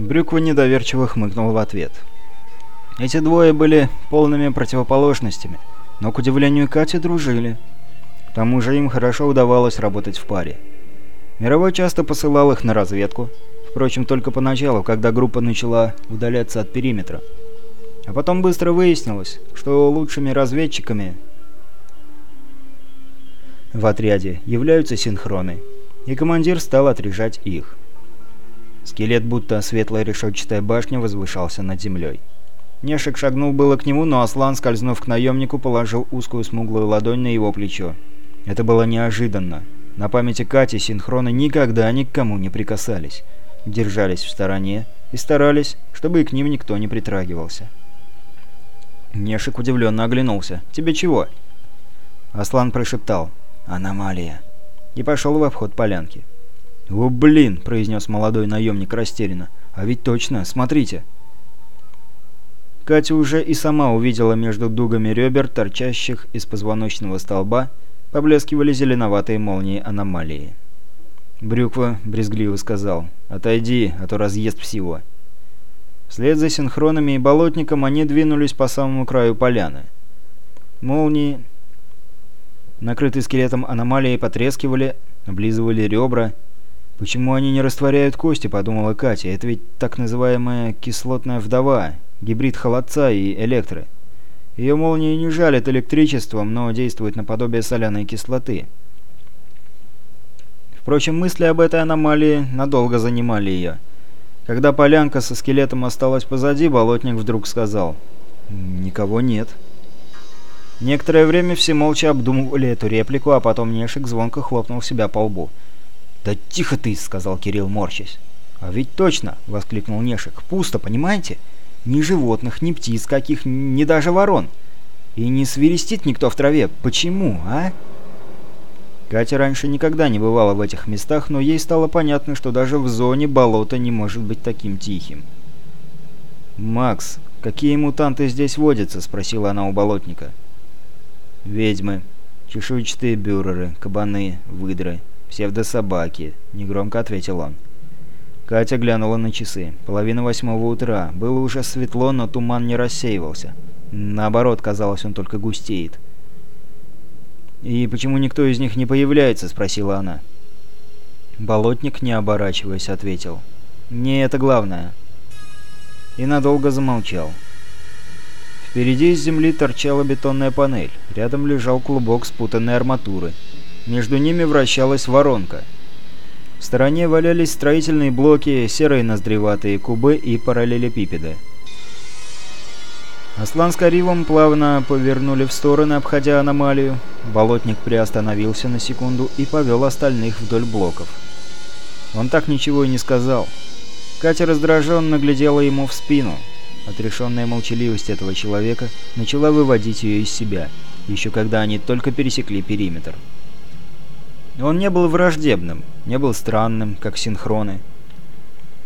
Брюква недоверчиво хмыкнул в ответ. Эти двое были полными противоположностями, но, к удивлению Кати, дружили. К тому же им хорошо удавалось работать в паре. Мировой часто посылал их на разведку, впрочем, только поначалу, когда группа начала удаляться от периметра. А потом быстро выяснилось, что лучшими разведчиками в отряде являются синхроны, и командир стал отряжать их. Скелет, будто светлая решетчатая башня, возвышался над землей. Нешек шагнул было к нему, но Аслан, скользнув к наемнику, положил узкую смуглую ладонь на его плечо. Это было неожиданно. На памяти Кати синхроны никогда ни к кому не прикасались. Держались в стороне и старались, чтобы и к ним никто не притрагивался. Нешек удивленно оглянулся. «Тебе чего?» Аслан прошептал. «Аномалия». И пошел в обход полянки. «О, блин!» — произнес молодой наемник растерянно. «А ведь точно, смотрите!» Катя уже и сама увидела между дугами ребер, торчащих из позвоночного столба, поблескивали зеленоватые молнии аномалии. Брюква брезгливо сказал «Отойди, а то разъест всего». Вслед за синхронами и болотником они двинулись по самому краю поляны. Молнии, накрытые скелетом аномалии, потрескивали, облизывали ребра, «Почему они не растворяют кости?» – подумала Катя. «Это ведь так называемая кислотная вдова, гибрид холодца и электры. Ее молнии не жалят электричеством, но действуют наподобие соляной кислоты». Впрочем, мысли об этой аномалии надолго занимали ее. Когда полянка со скелетом осталась позади, болотник вдруг сказал «Никого нет». Некоторое время все молча обдумывали эту реплику, а потом Нешик звонко хлопнул себя по лбу – «Да тихо ты!» — сказал Кирилл, морщась. «А ведь точно!» — воскликнул Нешек. «Пусто, понимаете? Ни животных, ни птиц каких, ни даже ворон. И не свирестит никто в траве. Почему, а?» Катя раньше никогда не бывала в этих местах, но ей стало понятно, что даже в зоне болото не может быть таким тихим. «Макс, какие мутанты здесь водятся?» — спросила она у болотника. «Ведьмы, чешуйчатые бюреры, кабаны, выдры». «Псевдособаки», — негромко ответил он. Катя глянула на часы. Половина восьмого утра. Было уже светло, но туман не рассеивался. Наоборот, казалось, он только густеет. «И почему никто из них не появляется?» — спросила она. Болотник, не оборачиваясь, ответил. «Не это главное». И надолго замолчал. Впереди из земли торчала бетонная панель. Рядом лежал клубок спутанной арматуры — между ними вращалась воронка. В стороне валялись строительные блоки, серые ноздреватые кубы и параллелепипеды. Аслан с Каривом плавно повернули в стороны, обходя аномалию. Болотник приостановился на секунду и повел остальных вдоль блоков. Он так ничего и не сказал. Катя раздраженно глядела ему в спину. Отрешенная молчаливость этого человека начала выводить ее из себя, еще когда они только пересекли периметр. Он не был враждебным, не был странным, как синхроны.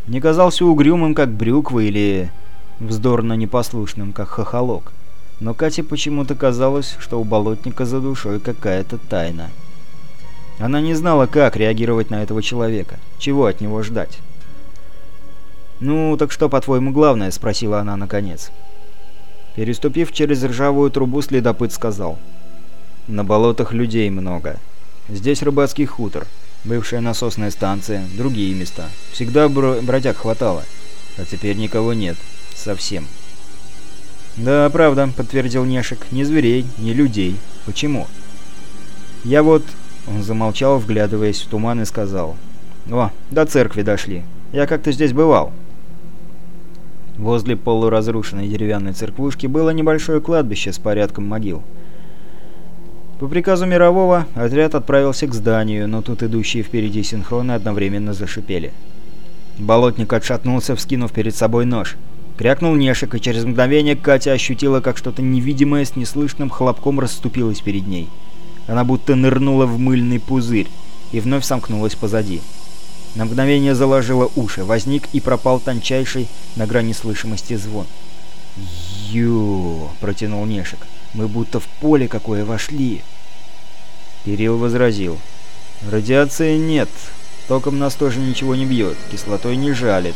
Не казался угрюмым, как брюква, или вздорно непослушным, как хохолок. Но Кате почему-то казалось, что у болотника за душой какая-то тайна. Она не знала, как реагировать на этого человека, чего от него ждать. «Ну, так что, по-твоему, главное?» — спросила она наконец. Переступив через ржавую трубу, следопыт сказал. «На болотах людей много. Здесь рыбацкий хутор, бывшая насосная станция, другие места. Всегда бро бродяг хватало, а теперь никого нет. Совсем. «Да, правда», — подтвердил Нешек, — «ни зверей, ни людей. Почему?» «Я вот...» — он замолчал, вглядываясь в туман, и сказал. «О, до церкви дошли. Я как-то здесь бывал». Возле полуразрушенной деревянной церквушки было небольшое кладбище с порядком могил. По приказу Мирового отряд отправился к зданию, но тут идущие впереди синхроны одновременно зашипели. Болотник отшатнулся, вскинув перед собой нож. Крякнул Нешек, и через мгновение Катя ощутила, как что-то невидимое с неслышным хлопком расступилось перед ней. Она будто нырнула в мыльный пузырь и вновь сомкнулась позади. На мгновение заложила уши, возник и пропал тончайший на грани слышимости звон. «Ю!» — протянул Нешек. Мы будто в поле какое вошли. Кирилл возразил. Радиации нет. Током нас тоже ничего не бьет, кислотой не жалит.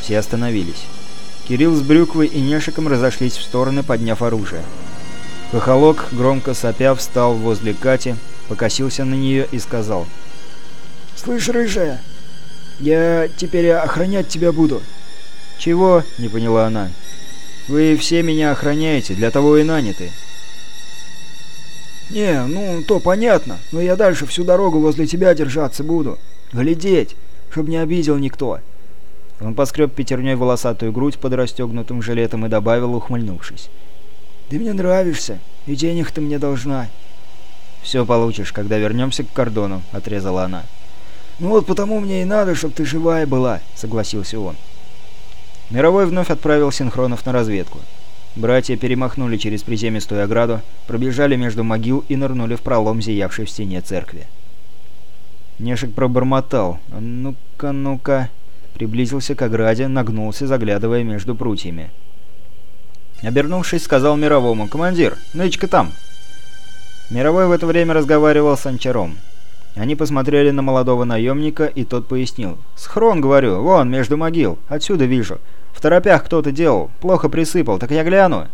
Все остановились. Кирилл с Брюквой и Нешиком разошлись в стороны, подняв оружие. Хохолок, громко сопя, встал возле Кати, покосился на нее и сказал. «Слышь, рыжая, я теперь охранять тебя буду». «Чего?» — не поняла она. «Вы все меня охраняете, для того и наняты». «Не, ну, то понятно, но я дальше всю дорогу возле тебя держаться буду. Глядеть, чтоб не обидел никто». Он поскреб пятерней волосатую грудь под расстегнутым жилетом и добавил, ухмыльнувшись. «Ты мне нравишься, и денег ты мне должна». «Все получишь, когда вернемся к кордону», — отрезала она. «Ну вот потому мне и надо, чтобы ты живая была», — согласился он. Мировой вновь отправил синхронов на разведку. Братья перемахнули через приземистую ограду, пробежали между могил и нырнули в пролом, зиявший в стене церкви. Нешек пробормотал. «Ну-ка, ну-ка...» Приблизился к ограде, нагнулся, заглядывая между прутьями. Обернувшись, сказал Мировому, «Командир, нычка там!» Мировой в это время разговаривал с Анчаром. Они посмотрели на молодого наемника, и тот пояснил. «Схрон, говорю, вон, между могил, отсюда вижу. В торопях кто-то делал, плохо присыпал, так я гляну».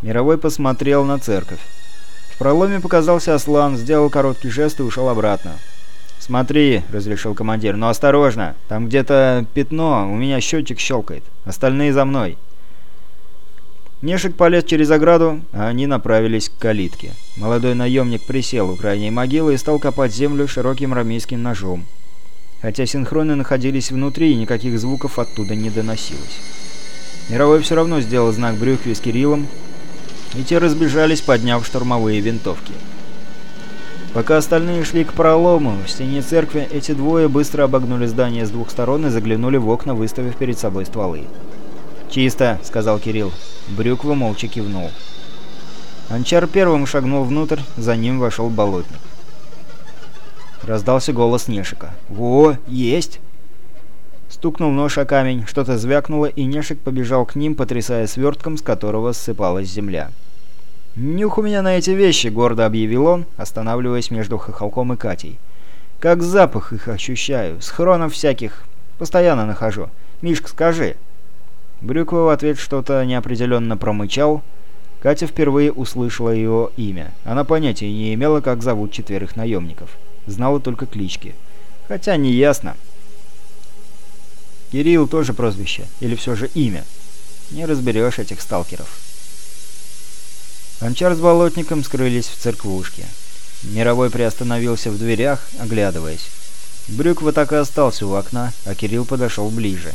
Мировой посмотрел на церковь. В проломе показался Аслан, сделал короткий жест и ушел обратно. «Смотри», — разрешил командир, — «но осторожно, там где-то пятно, у меня счетчик щелкает, остальные за мной». Нешек полез через ограду, а они направились к калитке. Молодой наемник присел у крайней могилы и стал копать землю широким рамейским ножом. Хотя синхроны находились внутри, и никаких звуков оттуда не доносилось. Мировой все равно сделал знак Брюхве с Кириллом, и те разбежались, подняв штурмовые винтовки. Пока остальные шли к пролому, в стене церкви эти двое быстро обогнули здание с двух сторон и заглянули в окна, выставив перед собой стволы. «Чисто», — сказал Кирилл. Брюква молча кивнул. Анчар первым шагнул внутрь, за ним вошел болотник. Раздался голос Нешика. «Во, есть!» Стукнул нож о камень, что-то звякнуло, и Нешик побежал к ним, потрясая свертком, с которого ссыпалась земля. «Нюх у меня на эти вещи», — гордо объявил он, останавливаясь между Хохолком и Катей. «Как запах их ощущаю, схронов всяких. Постоянно нахожу. Мишка, скажи». Брюква в ответ что-то неопределенно промычал. Катя впервые услышала его имя. Она понятия не имела, как зовут четверых наемников. Знала только клички. Хотя не ясно. Кирилл тоже прозвище, или все же имя. Не разберешь этих сталкеров. Анчар с болотником скрылись в церквушке. Мировой приостановился в дверях, оглядываясь. Брюква так и остался у окна, а Кирилл подошел ближе.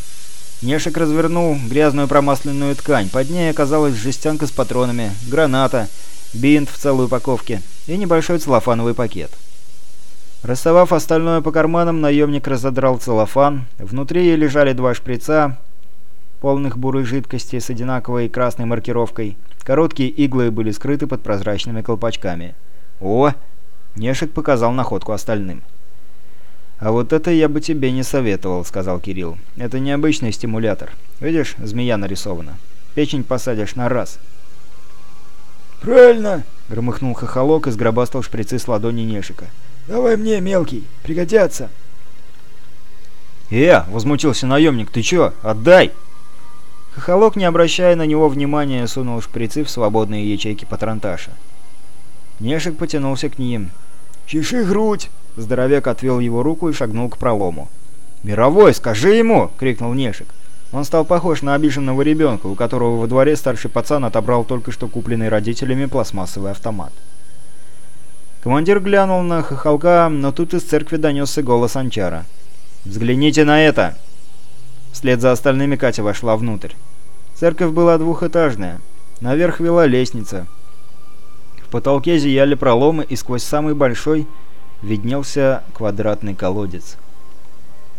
Нешек развернул грязную промасленную ткань. Под ней оказалась жестянка с патронами, граната, бинт в целой упаковке и небольшой целлофановый пакет. Рассовав остальное по карманам, наемник разодрал целлофан. Внутри лежали два шприца, полных бурой жидкости с одинаковой красной маркировкой. Короткие иглы были скрыты под прозрачными колпачками. «О!» — Нешек показал находку остальным. «А вот это я бы тебе не советовал», — сказал Кирилл. «Это необычный стимулятор. Видишь, змея нарисована. Печень посадишь на раз». «Правильно!» — громыхнул хохолок и сгробастал шприцы с ладони Нешика. «Давай мне, мелкий, пригодятся!» «Э!» — возмутился наемник. «Ты чё? Отдай!» Хохолок, не обращая на него внимания, сунул шприцы в свободные ячейки патронташа. Нешик потянулся к ним. «Чеши грудь!» Здоровяк отвел его руку и шагнул к пролому. «Мировой, скажи ему!» — крикнул Нешик. Он стал похож на обиженного ребенка, у которого во дворе старший пацан отобрал только что купленный родителями пластмассовый автомат. Командир глянул на хохолка, но тут из церкви донесся голос Анчара. «Взгляните на это!» Вслед за остальными Катя вошла внутрь. Церковь была двухэтажная. Наверх вела лестница. В потолке зияли проломы, и сквозь самый большой виднелся квадратный колодец.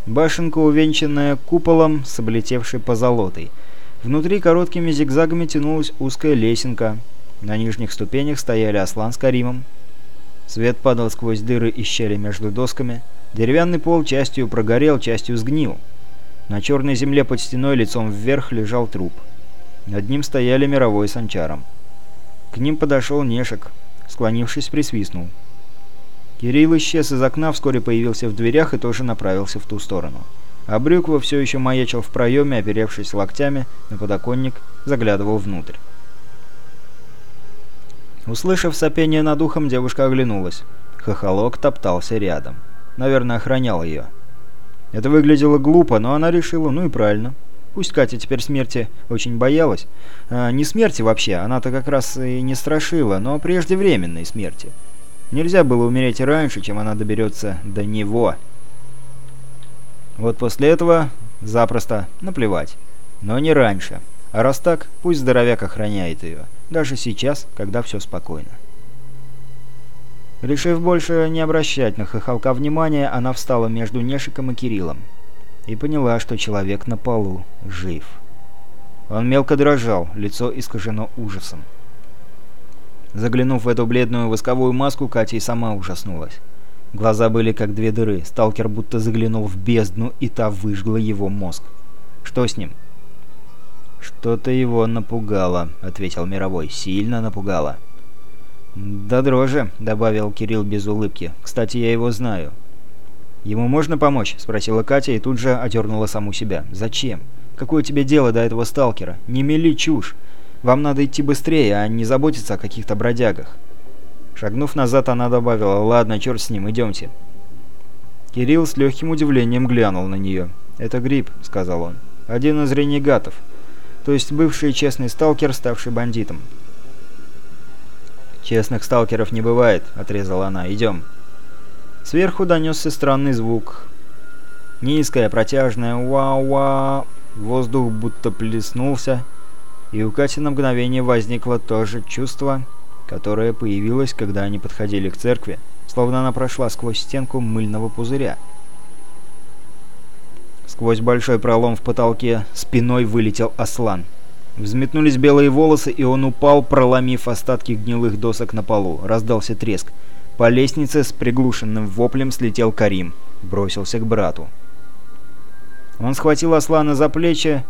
Башенка, увенчанная куполом с облетевшей позолотой. Внутри короткими зигзагами тянулась узкая лесенка. На нижних ступенях стояли Аслан с Каримом. Свет падал сквозь дыры и щели между досками. Деревянный пол частью прогорел, частью сгнил. На черной земле под стеной лицом вверх лежал труп. Над ним стояли мировой с анчаром. К ним подошел Нешек, склонившись, присвистнул. Кирилл исчез из окна, вскоре появился в дверях и тоже направился в ту сторону. а Брюква все еще маячил в проеме, оперевшись локтями на подоконник, заглядывал внутрь. Услышав сопение над ухом, девушка оглянулась. Хохолок топтался рядом. Наверное, охранял ее. Это выглядело глупо, но она решила, ну и правильно. Пусть Катя теперь смерти очень боялась. А, не смерти вообще, она-то как раз и не страшила, но преждевременной смерти. Нельзя было умереть раньше, чем она доберется до него. Вот после этого запросто наплевать. Но не раньше. А раз так, пусть здоровяк охраняет ее. Даже сейчас, когда все спокойно. Решив больше не обращать на хохолка внимания, она встала между Нешиком и Кириллом. И поняла, что человек на полу жив. Он мелко дрожал, лицо искажено ужасом. Заглянув в эту бледную восковую маску, Катя и сама ужаснулась. Глаза были как две дыры, сталкер будто заглянул в бездну, и та выжгла его мозг. «Что с ним?» «Что-то его напугало», — ответил Мировой. «Сильно напугало». «Да дрожи», — добавил Кирилл без улыбки. «Кстати, я его знаю». «Ему можно помочь?» — спросила Катя и тут же одернула саму себя. «Зачем? Какое тебе дело до этого сталкера? Не мели чушь. Вам надо идти быстрее, а не заботиться о каких-то бродягах». Шагнув назад, она добавила, «Ладно, черт с ним, идемте». Кирилл с легким удивлением глянул на нее. «Это гриб», — сказал он. «Один из ренегатов то есть бывший честный сталкер, ставший бандитом. «Честных сталкеров не бывает», — отрезала она. «Идем». Сверху донесся странный звук. Низкое, протяжное «ва-ва». Воздух будто плеснулся, и у Кати на мгновение возникло то же чувство, которое появилось, когда они подходили к церкви, словно она прошла сквозь стенку мыльного пузыря. Сквозь большой пролом в потолке спиной вылетел Аслан. Взметнулись белые волосы, и он упал, проломив остатки гнилых досок на полу. Раздался треск. По лестнице с приглушенным воплем слетел Карим. Бросился к брату. Он схватил Аслана за плечи,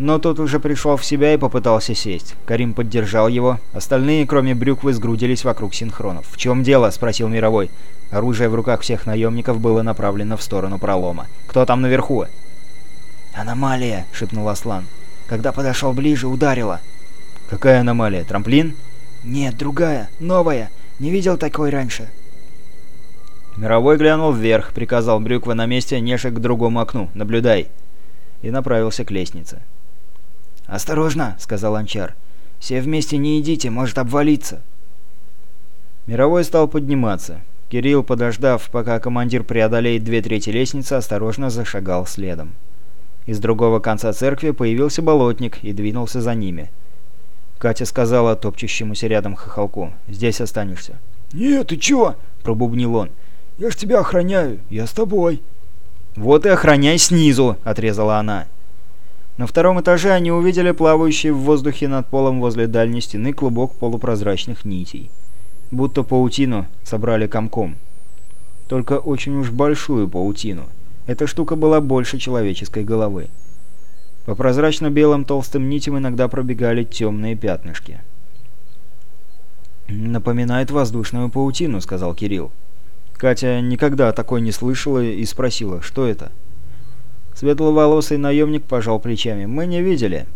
но тот уже пришел в себя и попытался сесть. Карим поддержал его. Остальные, кроме Брюквы, сгрудились вокруг синхронов. «В чем дело?» — спросил Мировой. Оружие в руках всех наемников было направлено в сторону пролома. «Кто там наверху?» «Аномалия!» — шепнул Аслан. «Когда подошел ближе, ударила». «Какая аномалия? Трамплин?» «Нет, другая, новая. Не видел такой раньше». Мировой глянул вверх, приказал Брюква на месте, Нешек к другому окну. «Наблюдай!» И направился к лестнице. «Осторожно!» — сказал Анчар. «Все вместе не идите, может обвалиться». Мировой стал подниматься. Кирилл, подождав, пока командир преодолеет две трети лестницы, осторожно зашагал следом. Из другого конца церкви появился болотник и двинулся за ними. Катя сказала топчущемуся рядом хохолку, «Здесь останешься». «Нет, ты чего?» – пробубнил он. «Я ж тебя охраняю, я с тобой». «Вот и охраняй снизу!» – отрезала она. На втором этаже они увидели плавающий в воздухе над полом возле дальней стены клубок полупрозрачных нитей будто паутину собрали комком. Только очень уж большую паутину. Эта штука была больше человеческой головы. По прозрачно-белым толстым нитям иногда пробегали темные пятнышки. «Напоминает воздушную паутину», — сказал Кирилл. Катя никогда такой не слышала и спросила, что это. Светловолосый наемник пожал плечами. «Мы не видели.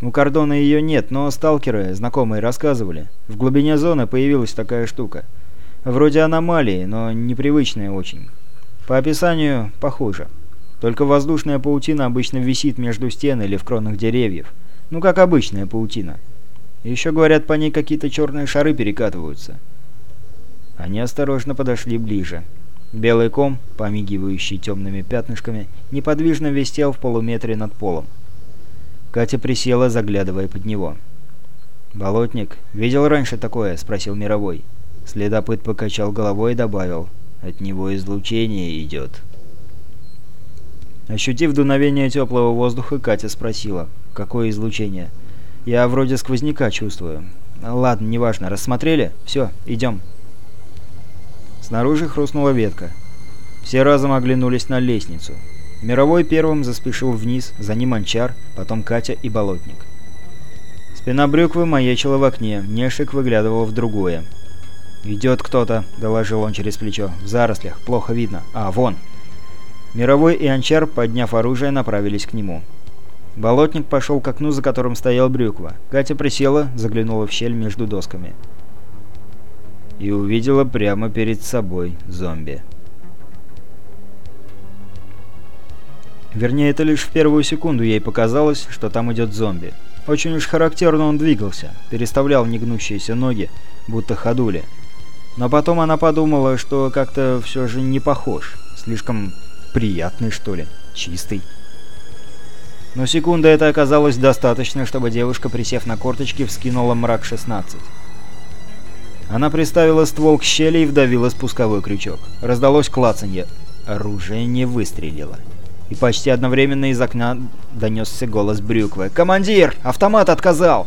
У кордона ее нет, но сталкеры, знакомые, рассказывали. В глубине зоны появилась такая штука. Вроде аномалии, но непривычная очень. По описанию похоже. Только воздушная паутина обычно висит между стен или в кронах деревьев. Ну, как обычная паутина. Еще, говорят, по ней какие-то черные шары перекатываются. Они осторожно подошли ближе. Белый ком, помигивающий темными пятнышками, неподвижно висел в полуметре над полом. Катя присела, заглядывая под него. «Болотник, видел раньше такое?» — спросил Мировой. Следопыт покачал головой и добавил. «От него излучение идет». Ощутив дуновение теплого воздуха, Катя спросила. «Какое излучение?» «Я вроде сквозняка чувствую». «Ладно, неважно. Рассмотрели? Все, идем». Снаружи хрустнула ветка. Все разом оглянулись на лестницу. Мировой первым заспешил вниз, за ним Анчар, потом Катя и Болотник. Спина брюквы маячила в окне, Нешик выглядывал в другое. «Идет кто-то», — доложил он через плечо. «В зарослях, плохо видно. А, вон!» Мировой и Анчар, подняв оружие, направились к нему. Болотник пошел к окну, за которым стоял Брюква. Катя присела, заглянула в щель между досками. И увидела прямо перед собой зомби. Вернее, это лишь в первую секунду ей показалось, что там идет зомби. Очень уж характерно он двигался, переставлял негнущиеся ноги, будто ходули. Но потом она подумала, что как-то все же не похож. Слишком приятный, что ли, чистый. Но секунда это оказалось достаточно, чтобы девушка, присев на корточки, вскинула мрак-16. Она приставила ствол к щели и вдавила спусковой крючок. Раздалось клацанье. Оружие не выстрелило. И почти одновременно из окна донесся голос Брюквы. «Командир! Автомат отказал!»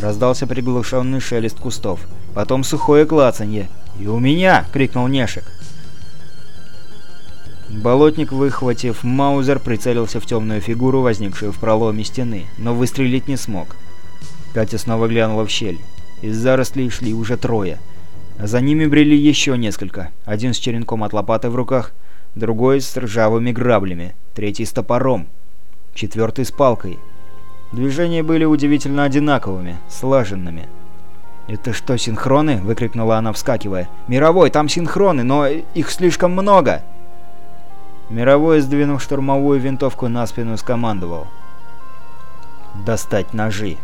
Раздался приглушенный шелест кустов. Потом сухое клацанье. «И у меня!» — крикнул Нешек. Болотник, выхватив маузер, прицелился в темную фигуру, возникшую в проломе стены, но выстрелить не смог. Катя снова глянула в щель. Из зарослей шли уже трое. За ними брели еще несколько. Один с черенком от лопаты в руках, другой с ржавыми граблями, третий с топором, четвертый с палкой. Движения были удивительно одинаковыми, слаженными. «Это что, синхроны?» — выкрикнула она, вскакивая. «Мировой, там синхроны, но их слишком много!» Мировой, сдвинув штурмовую винтовку на спину, скомандовал. «Достать ножи!»